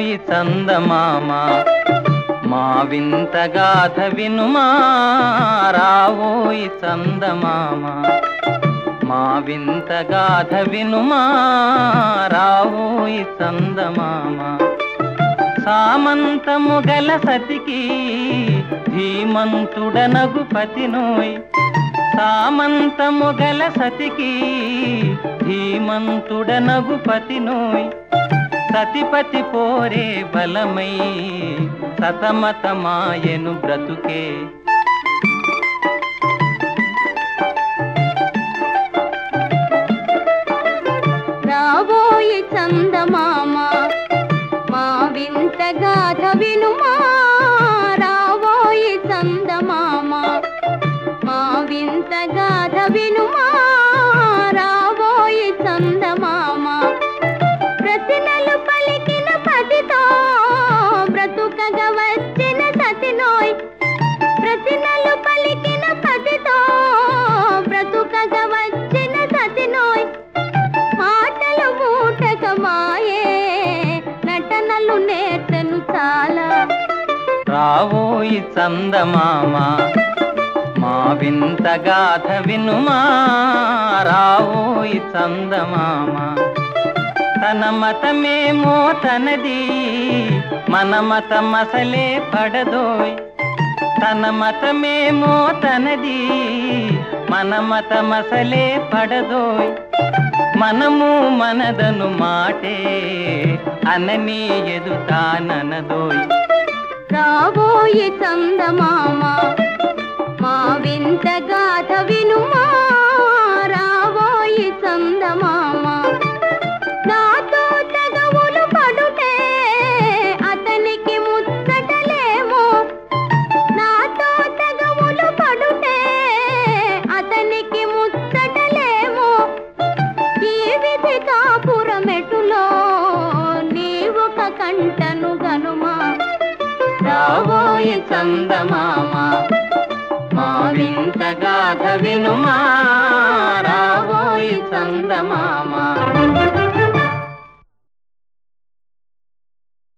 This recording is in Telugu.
రావోయి చందమామ మా వింత గాథ వినుమా రావోయి చందమామ. మా వింత గాథ వినుమా రావోయి చందమామ. సామంతము గల సతికి ధీమంతుడనగు పతినోయ్. సామంతము గల సతికి ధీమంతుడనగు పతినోయ్. సతిపతి పోరే బలమై సతమతమాయను బ్రతుకే రావోయి చందమామ. మా వింత గాథ వినుమా. రావోయి చందమామ. తన మతమేమో తనది మన మతం అసలే పడదోయ్. తన మతమేమో తనది మన మతం అసలే పడదోయ్. మనము మనదను మాటే అననీ ఎదుతాననదోయ్ రాబోయి చందమామ మా వింత గాథ వినుమా. రాబోయి చందమామ నాతో తగవులు పడుటే అతనికి ముచ్చటలేమో. నాతో తగవులు పడుటే అతనికి ముచ్చటలేమో. ఈ విధి కాపురమెటులో నీవు కంటను గనుమా. రాబోయి చందమామ. మా వింత గాథ వినుమా. రావోయి చందమామ.